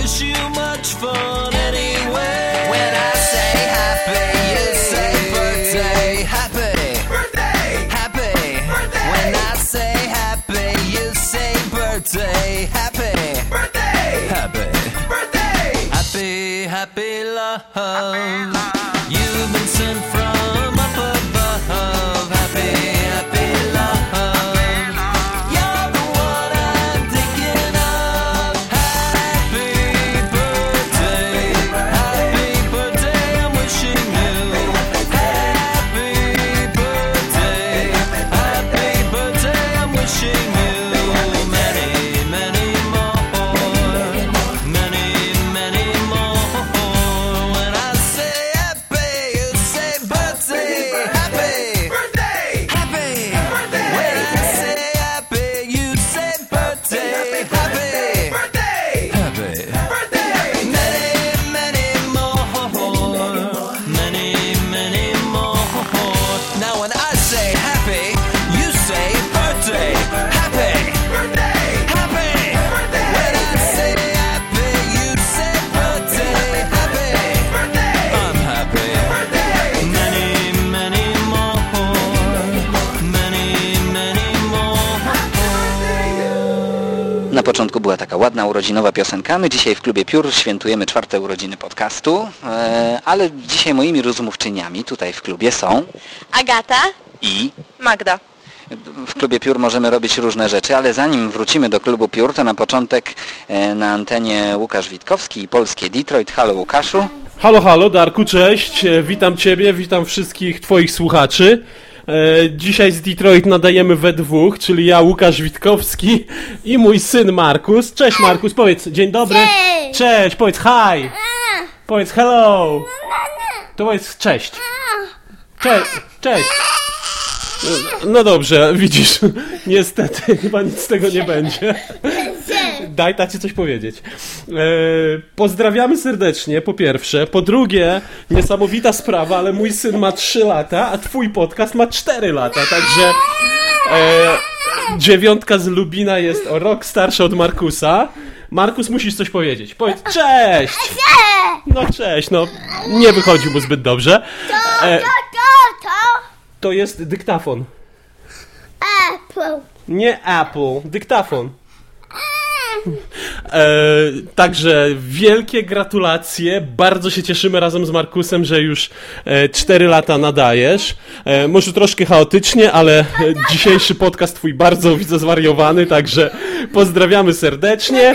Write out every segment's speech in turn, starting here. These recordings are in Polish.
wish you much fun była taka ładna urodzinowa piosenka. My dzisiaj w Klubie Piór świętujemy czwarte urodziny podcastu, e, ale dzisiaj moimi rozmówczyniami tutaj w klubie są Agata, i Magda. w Klubie Piór możemy robić różne rzeczy, ale zanim wrócimy do Klubu Piór, to na początek e, na antenie Łukasz Witkowski i Polskie Detroit. Halo Łukaszu. Halo, halo, Darku, cześć. E, Witam Ciebie, witam wszystkich Twoich słuchaczy. E, Dzisiaj z Detroit nadajemy we dwóch, czyli ja, Łukasz Witkowski i mój syn Markus. Cześć Markus, powiedz dzień dobry. Cześć. Cześć, powiedz hi. Powiedz hello. To powiedz cześć. Cześć, cześć. No dobrze, widzisz, niestety chyba nic z tego nie będzie. Daj tacie coś powiedzieć. E, pozdrawiamy serdecznie, po pierwsze. Po drugie, niesamowita sprawa, ale mój syn ma 3 lata, a twój podcast ma 4 lata, także e, dziewiątka z Lubina jest o rok starsza od Markusa. Markus, musisz coś powiedzieć. Powiedz cześć! No cześć, no nie wychodzi mu zbyt dobrze. E, To, to, to. to jest dyktafon. Apple. Nie Apple, dyktafon. E, także wielkie gratulacje. Bardzo się cieszymy razem z Markusem, że już e, 4 lata nadajesz. E, może troszkę chaotycznie, ale e, dzisiejszy podcast twój bardzo widzę zwariowany, także pozdrawiamy serdecznie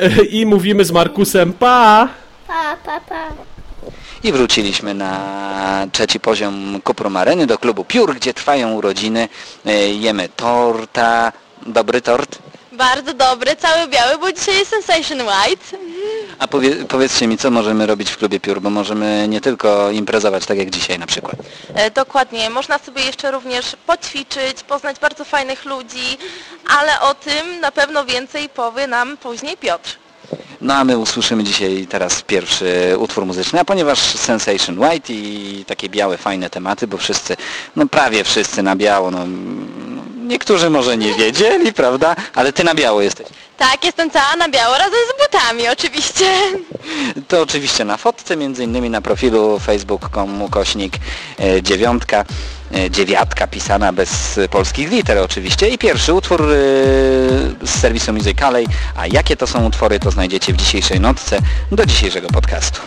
e, i mówimy z Markusem pa! Pa, pa, pa. I wróciliśmy na trzeci poziom Kuprum Areny do klubu Piór, gdzie trwają urodziny. E, Jemy torta. Dobry tort. Bardzo dobry, cały biały, bo dzisiaj jest Sensation White. A powie, powiedzcie mi, co możemy robić w klubie Piór, bo możemy nie tylko imprezować, tak jak dzisiaj na przykład. E, dokładnie, można sobie jeszcze również poćwiczyć, poznać bardzo fajnych ludzi, ale o tym na pewno więcej powie nam później Piotr. No a my usłyszymy dzisiaj teraz pierwszy utwór muzyczny, a ponieważ Sensation White i takie białe, fajne tematy, bo wszyscy, no prawie wszyscy na biało, no niektórzy może nie wiedzieli, prawda? Ale ty na biało jesteś. Tak, jestem cała na biało razem z butami oczywiście. To oczywiście na fotce, między innymi na profilu facebook.com kośnik e, dziewiątka, e, dziewiatka pisana bez polskich liter oczywiście i pierwszy utwór e, z serwisu Musicalej, a jakie to są utwory to znajdziecie w dzisiejszej notce do dzisiejszego podcastu.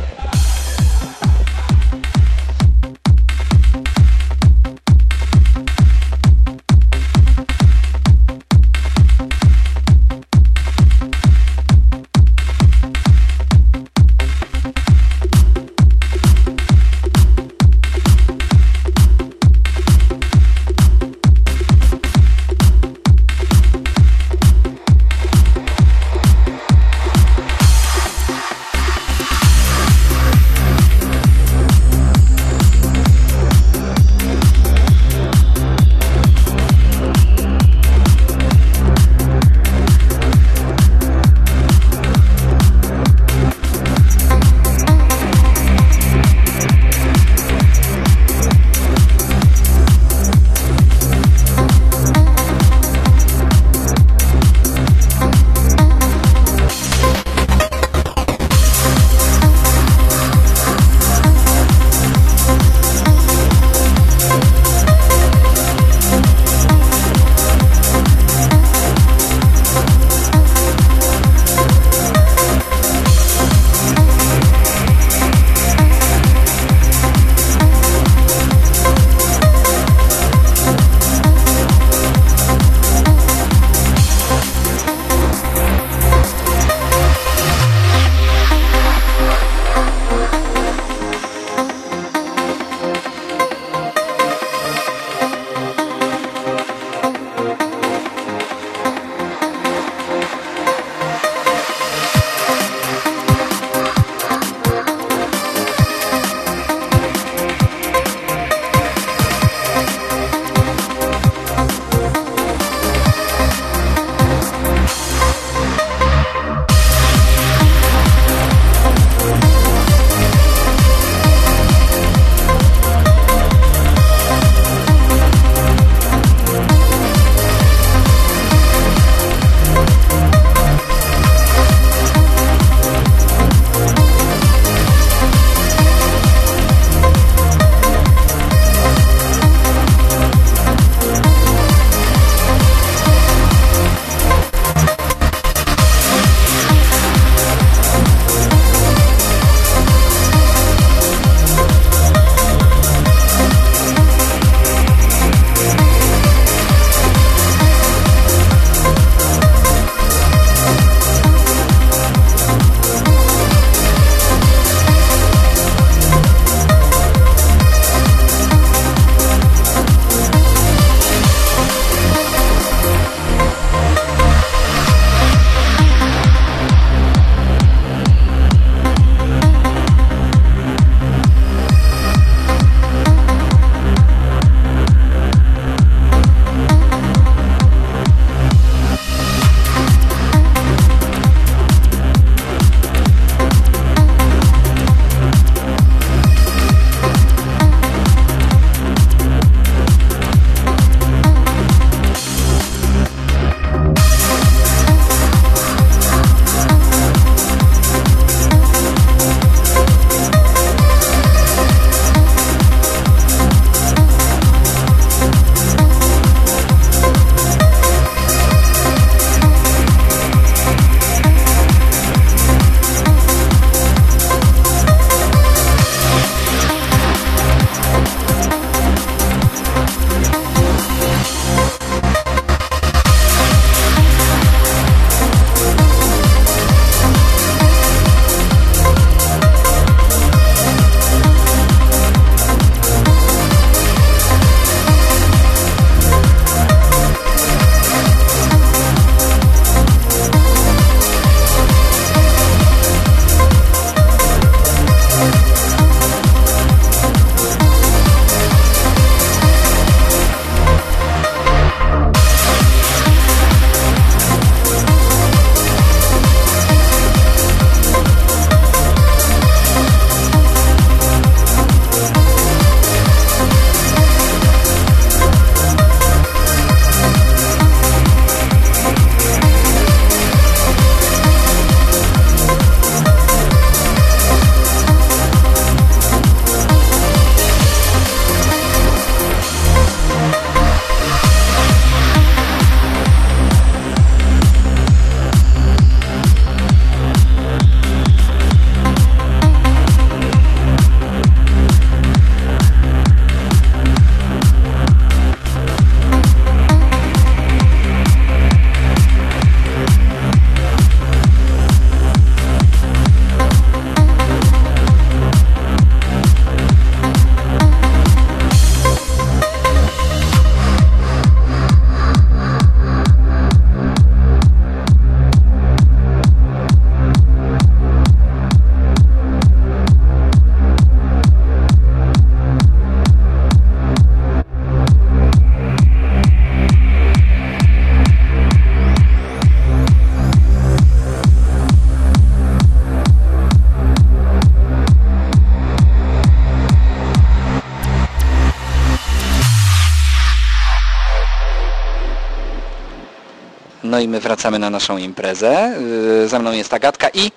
I my wracamy na naszą imprezę. Yy, Ze mną jest Agatka i...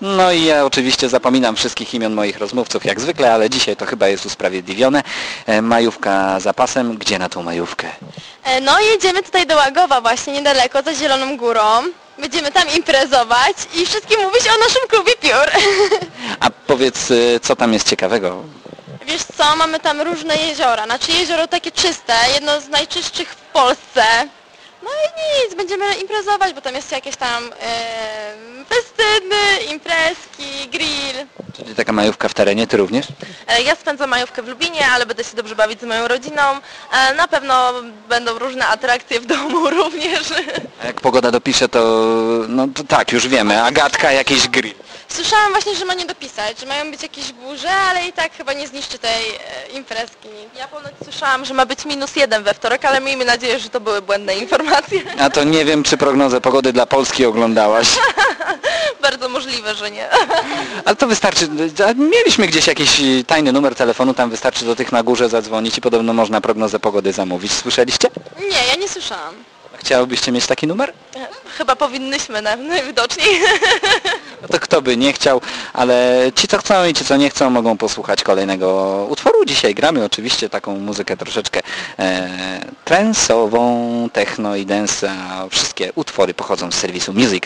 No i ja oczywiście zapominam wszystkich imion moich rozmówców jak zwykle, ale dzisiaj to chyba jest usprawiedliwione. E, Majówka za pasem. Gdzie na tą majówkę? E, No jedziemy tutaj do Łagowa właśnie niedaleko, za Zieloną Górą. Będziemy tam imprezować i wszystkim mówić o naszym klubie piór. A powiedz, y, co tam jest ciekawego? Wiesz co, mamy tam różne jeziora. Znaczy jezioro takie czyste, jedno z najczystszych w Polsce. No i nic, będziemy imprezować, bo tam jest jakieś tam e, festyny, imprezki, grill. Czyli taka majówka w terenie, ty również? E, Ja spędzam majówkę w Lubinie, ale będę się dobrze bawić z moją rodziną. E, Na pewno będą różne atrakcje w domu również. A jak pogoda dopisze, to no to tak, już wiemy. Agatka, jakiś grill. Słyszałam właśnie, że ma nie dopisać, że mają być jakieś burze, ale i tak chyba nie zniszczy tej e, imprezki. Ja ponoć słyszałam, że ma być minus jeden we wtorek, ale miejmy nadzieję, że to były błędne informacje. A to nie wiem, czy prognozę pogody dla Polski oglądałaś. Bardzo możliwe, że nie. Ale to wystarczy. a Mieliśmy gdzieś jakiś tajny numer telefonu, tam wystarczy do tych na górze zadzwonić i podobno można prognozę pogody zamówić. Słyszeliście? Nie, ja nie słyszałam. Chciałobyście mieć taki numer? Chyba powinnyśmy na- najwidoczniej. No to kto by nie chciał, ale ci co chcą i ci co nie chcą mogą posłuchać kolejnego utworu. Dzisiaj gramy oczywiście taką muzykę troszeczkę e, trensową, techno i dance, a wszystkie utwory pochodzą z serwisu Music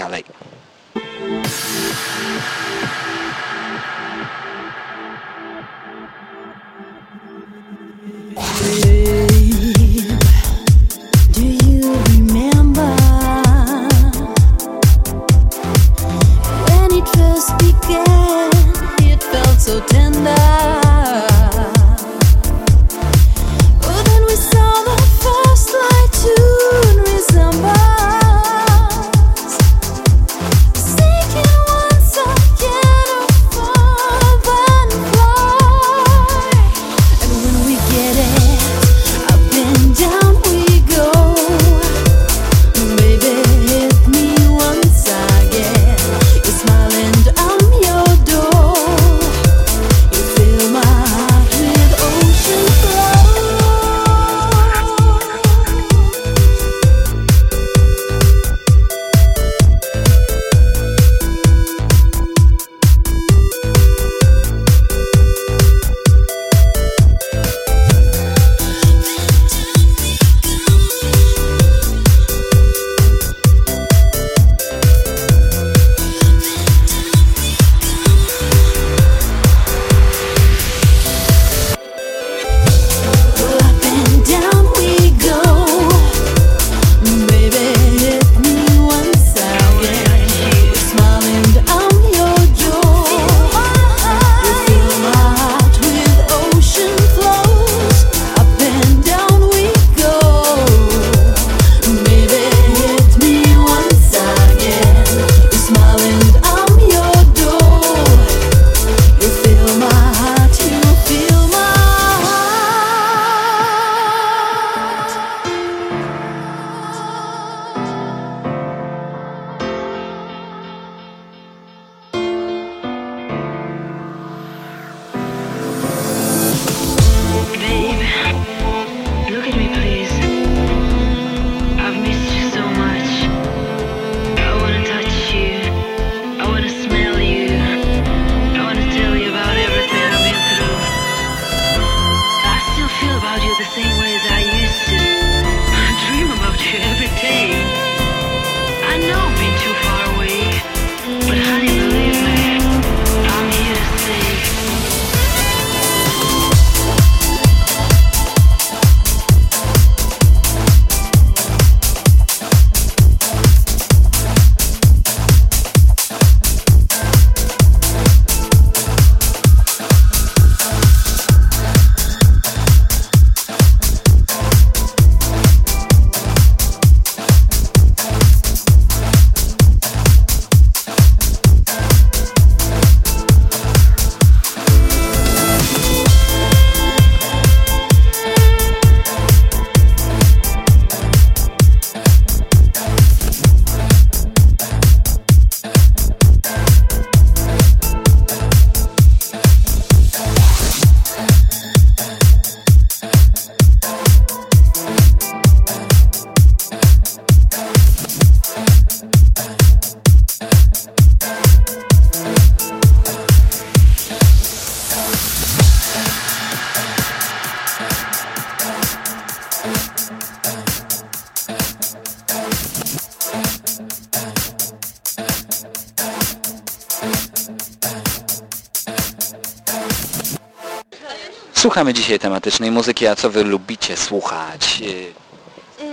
Słuchamy dzisiaj tematycznej muzyki, a co wy lubicie słuchać? E,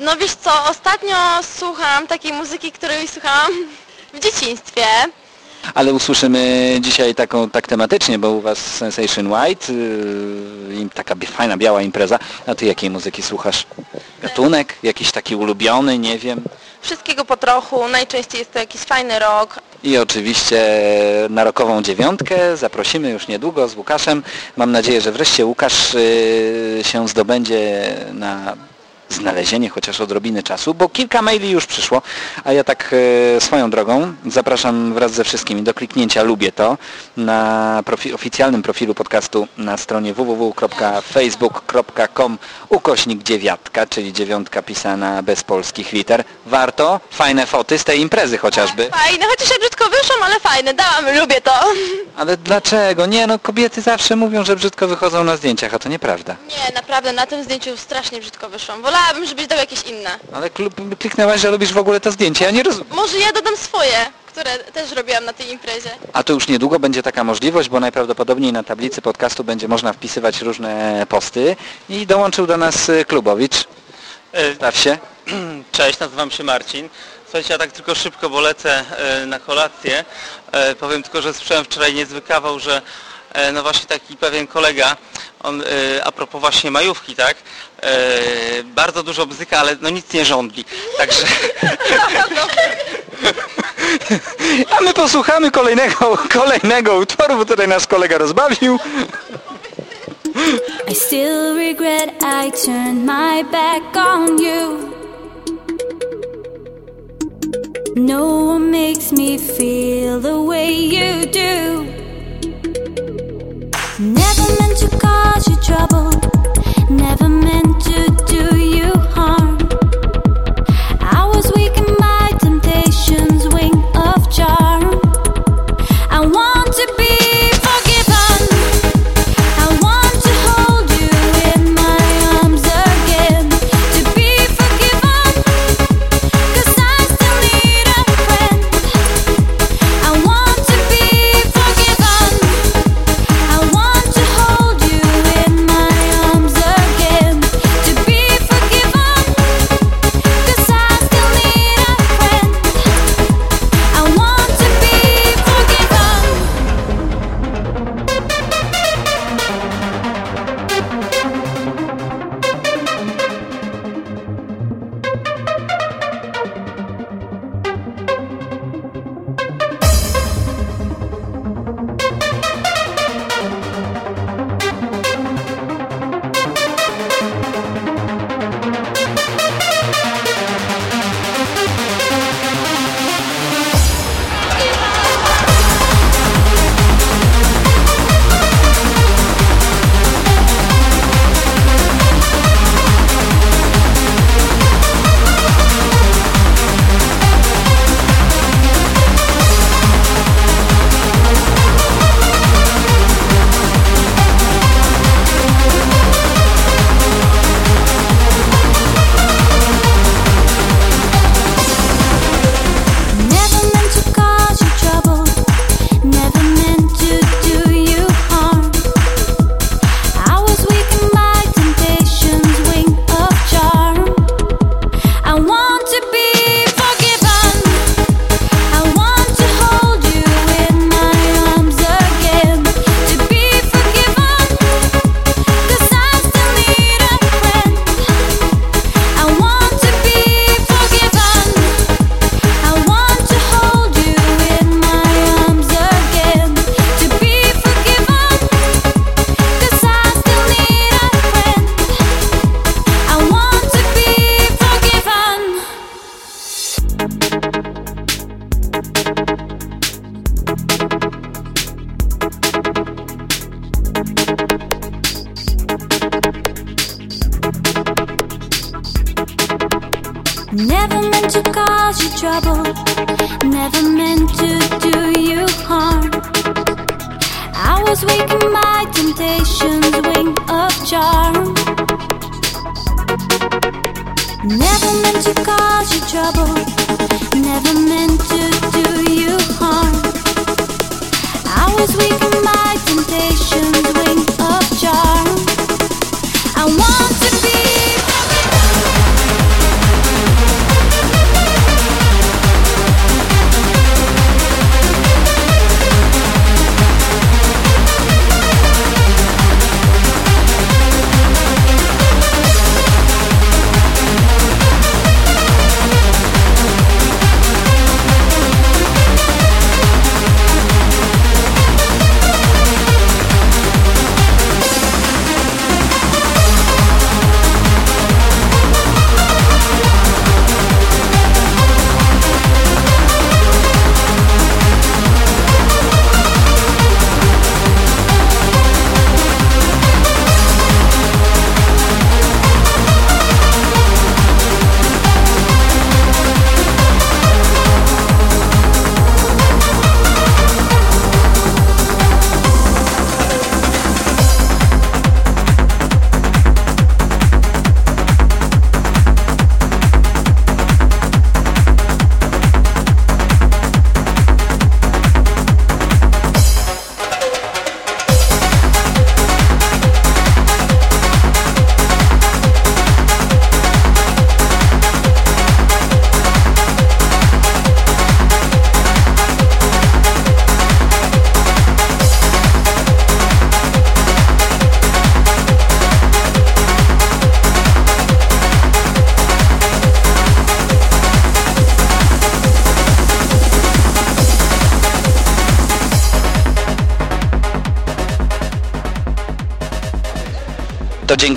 No wiesz co, ostatnio słucham takiej muzyki, której słuchałam w dzieciństwie. Ale usłyszymy dzisiaj taką tak tematycznie, bo u was Sensation White, yy, taka fajna biała impreza. A ty jakiej muzyki słuchasz? Gatunek? Jakiś taki ulubiony, nie wiem. Wszystkiego po trochu, najczęściej jest to jakiś fajny rok. I oczywiście na rokową dziewiątkę zaprosimy już niedługo z Łukaszem. Mam nadzieję, że wreszcie Łukasz yy, się zdobędzie na znalezienie chociaż odrobiny czasu, bo kilka maili już przyszło, a ja tak e, swoją drogą zapraszam wraz ze wszystkimi do kliknięcia lubię to na profi oficjalnym profilu podcastu na stronie www.facebook.com ukośnik dziewiatka, czyli dziewiątka pisana bez polskich liter. Warto, fajne foty z tej imprezy chociażby. Fajne, chociaż ja brzydko wyszłam, ale fajne, dałam, lubię to. Ale dlaczego? Nie no, kobiety zawsze mówią, że brzydko wychodzą na zdjęciach, a to nieprawda. Nie, naprawdę, na tym zdjęciu strasznie brzydko wyszłam. Wolałabym, żebyś dał jakieś inne. Ale klub, kliknęłaś, że lubisz w ogóle to zdjęcie, ja nie rozumiem. Może ja dodam swoje, które też robiłam na tej imprezie. A to już niedługo będzie taka możliwość, bo najprawdopodobniej na tablicy podcastu będzie można wpisywać różne posty i dołączył do nas y, Klubowicz. E, Staw się. Cześć, nazywam się Marcin. Słuchajcie, ja tak tylko szybko, bo lecę e, na kolację. E, Powiem tylko, że słyszałem wczoraj niezły kawał, że e, no właśnie taki pewien kolega, on a propos właśnie majówki, tak? Bardzo dużo bzyka, ale no nic nie żądli. Także A my posłuchamy kolejnego, kolejnego utworu, bo tutaj nasz kolega rozbawił. I still regret I turned my back on you. No one makes me feel the way you do. Never meant to cause you trouble, never meant Never meant to cause you trouble, never meant to do you harm. I was weak in my temptation's wing of charm. Never meant to cause you trouble, never meant to do you harm. I was weak in my temptation's wing of charm. I want to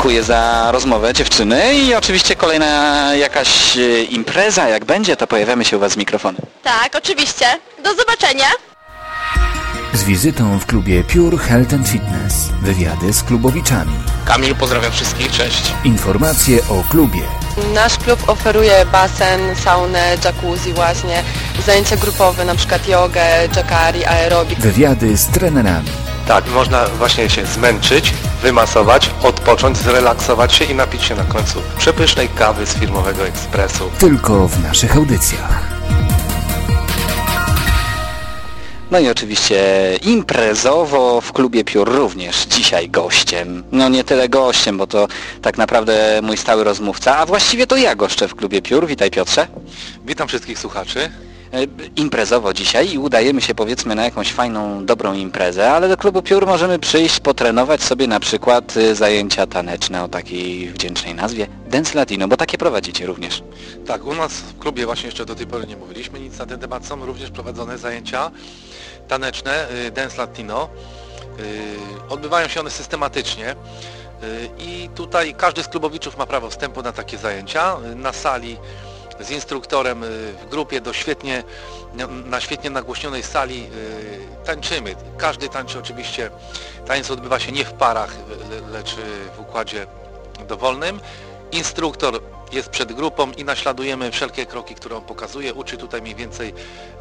dziękuję za rozmowę dziewczyny i oczywiście kolejna jakaś e, impreza, jak będzie, to pojawiamy się u Was z mikrofonem. Tak, oczywiście. Do zobaczenia. Z wizytą w klubie Pure Health and Fitness. Wywiady z klubowiczami. Kamil, pozdrawiam wszystkich, cześć. Informacje o klubie. Nasz klub oferuje basen, saunę, jacuzzi właśnie, zajęcia grupowe, na przykład jogę, jacari, aerobik. Wywiady z trenerami. Tak, można właśnie się zmęczyć, wymasować, odpocząć, zrelaksować się i napić się na końcu przepysznej kawy z firmowego ekspresu. Tylko w naszych audycjach. No i oczywiście imprezowo w klubie Piór również dzisiaj gościem. No nie tyle gościem, bo to tak naprawdę mój stały rozmówca, a właściwie to ja goszczę w klubie Piór. Witaj Piotrze. Witam wszystkich słuchaczy. E, Imprezowo dzisiaj i udajemy się powiedzmy na jakąś fajną, dobrą imprezę, ale do klubu Piór możemy przyjść, potrenować sobie na przykład y, zajęcia taneczne o takiej wdzięcznej nazwie Dance Latino, bo takie prowadzicie również. Tak, u nas w klubie właśnie jeszcze do tej pory nie mówiliśmy nic na ten temat. Są również prowadzone zajęcia taneczne, y, Dance Latino. Odbywają się one systematycznie. I tutaj każdy z klubowiczów ma prawo wstępu na takie zajęcia. Na sali z instruktorem y, w grupie do świetnie, na świetnie nagłośnionej sali y, tańczymy. Każdy tańczy oczywiście, tańc odbywa się nie w parach, le- lecz y, w układzie dowolnym. Instruktor jest przed grupą i naśladujemy wszelkie kroki, które on pokazuje. Uczy tutaj mniej więcej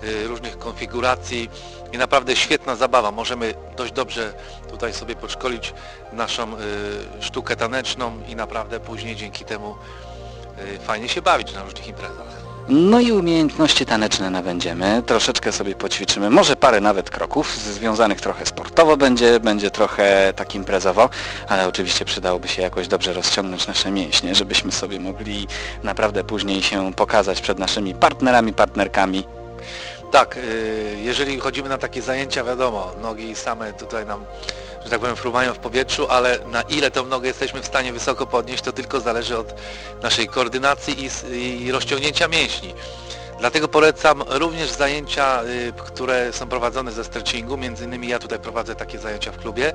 y, różnych konfiguracji i naprawdę świetna zabawa. Możemy dość dobrze tutaj sobie podszkolić naszą y, sztukę taneczną i naprawdę później dzięki temu y, fajnie się bawić na różnych imprezach. No i umiejętności taneczne nabędziemy, troszeczkę sobie poćwiczymy, może parę nawet kroków, związanych trochę sportowo będzie, będzie trochę tak imprezowo, ale oczywiście przydałoby się jakoś dobrze rozciągnąć nasze mięśnie, żebyśmy sobie mogli naprawdę później się pokazać przed naszymi partnerami, partnerkami. Tak, y, jeżeli chodzimy na takie zajęcia, wiadomo, nogi same tutaj nam, że tak powiem, fruwają w powietrzu, ale na ile tą nogę jesteśmy w stanie wysoko podnieść, to tylko zależy od naszej koordynacji i, i rozciągnięcia mięśni. Dlatego polecam również zajęcia, y, które są prowadzone ze stretchingu, między innymi ja tutaj prowadzę takie zajęcia w klubie.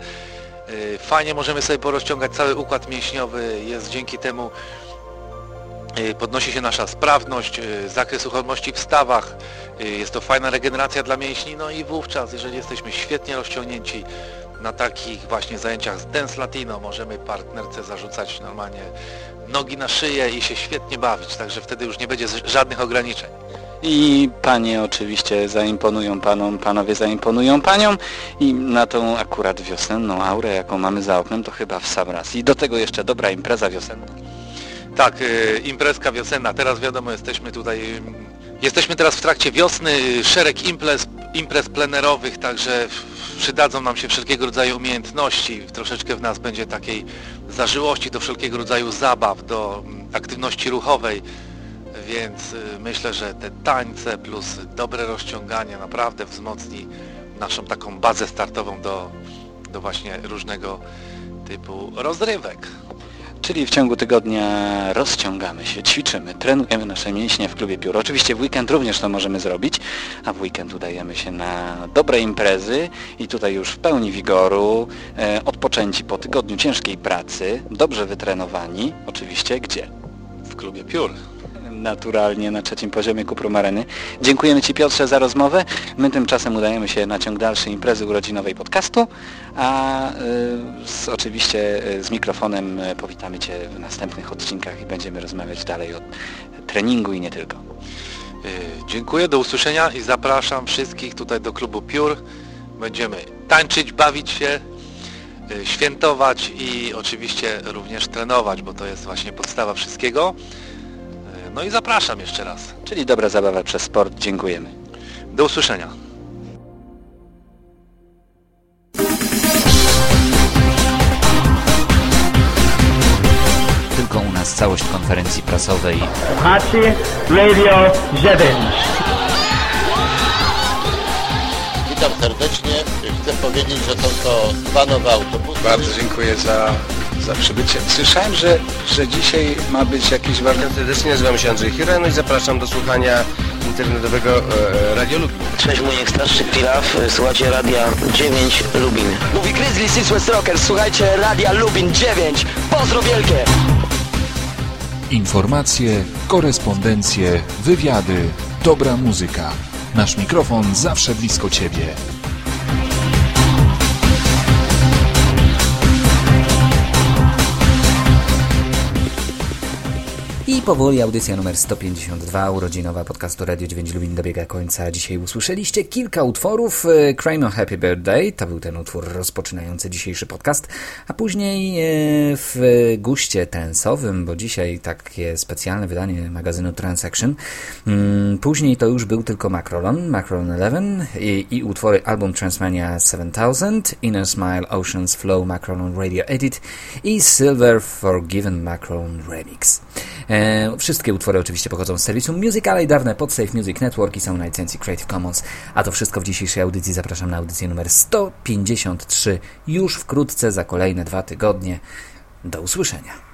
Y, Fajnie możemy sobie porozciągać cały układ mięśniowy, jest dzięki temu Y, podnosi się nasza sprawność, zakres uchronności w stawach, jest to fajna regeneracja dla mięśni, no i wówczas, jeżeli jesteśmy świetnie rozciągnięci na takich właśnie zajęciach z Dance Latino, możemy partnerce zarzucać normalnie nogi na szyję i się świetnie bawić, także wtedy już nie będzie żadnych ograniczeń. I panie oczywiście zaimponują panom, panowie zaimponują paniom i na tą akurat wiosenną aurę, jaką mamy za oknem, to chyba w sam raz. I do tego jeszcze dobra impreza wiosenna. Tak, y, imprezka wiosenna, teraz wiadomo, jesteśmy tutaj Jesteśmy teraz w trakcie wiosny, szereg imprez, imprez plenerowych, także przydadzą nam się wszelkiego rodzaju umiejętności. Troszeczkę w nas będzie takiej zażyłości do wszelkiego rodzaju zabaw, do mm, aktywności ruchowej, więc y, myślę, że te tańce plus dobre rozciąganie naprawdę wzmocni naszą taką bazę startową do, do właśnie różnego typu rozrywek. Czyli w ciągu tygodnia rozciągamy się, ćwiczymy, trenujemy nasze mięśnie w klubie piór. Oczywiście w weekend również to możemy zrobić, a w weekend udajemy się na dobre imprezy i tutaj już w pełni wigoru, e, odpoczęci po tygodniu ciężkiej pracy, dobrze wytrenowani, oczywiście gdzie? W klubie piór. Naturalnie na trzecim poziomie Kuprum Areny. Dziękujemy Ci Piotrze za rozmowę. My tymczasem udajemy się na ciąg dalszy imprezy urodzinowej podcastu, a y, z, oczywiście y, z mikrofonem y, powitamy Cię w następnych odcinkach i będziemy rozmawiać dalej o treningu i nie tylko. Dziękuję, do usłyszenia i zapraszam wszystkich tutaj do klubu Piór. Będziemy tańczyć, bawić się, świętować i oczywiście również trenować, bo to jest właśnie podstawa wszystkiego. No i zapraszam jeszcze raz. Czyli dobra zabawa przez sport. Dziękujemy. Do usłyszenia. Tylko u nas całość konferencji prasowej Słuchacie Radio 9. Witam serdecznie. Chcę powiedzieć, że są to dwa nowe autobusy. Bardzo dziękuję za, za przybycie. Słyszałem, że, że dzisiaj ma być jakiś warsztat. Serdecznie nazywam się Andrzej Hira, no i zapraszam do słuchania internetowego e, Radio Lubin. Cześć, mój starszy Pilaw, słuchajcie Radia 9 Lubin. Mówi Grizzly Six West Rockers, słuchajcie Radia Lubin 9. Pozdro wielkie! informacje, korespondencje, wywiady, dobra muzyka. Nasz mikrofon zawsze blisko Ciebie. I powoli audycja numer 152, urodzinowa podcastu Radio 9 Lubin dobiega końca. Dzisiaj usłyszeliście kilka utworów. E, Crime Happy Birthday, to był ten utwór rozpoczynający dzisiejszy podcast, a później e, w guście trensowym, bo dzisiaj takie specjalne wydanie magazynu Transaction. Mm, Później to już był tylko Macrolon, Macrolon 11 i, i utwory album Transmania 7000, Inner Smile, Oceans Flow, Macrolon Radio Edit i Silver Forgiven Macrolon Remix. E, wszystkie utwory oczywiście pochodzą z serwisu Musicale i dawne pod Safe Music Network i są na licencji Creative Commons. A to wszystko w dzisiejszej audycji. Zapraszam na audycję numer 153 już wkrótce za kolejne dwa tygodnie. Do usłyszenia.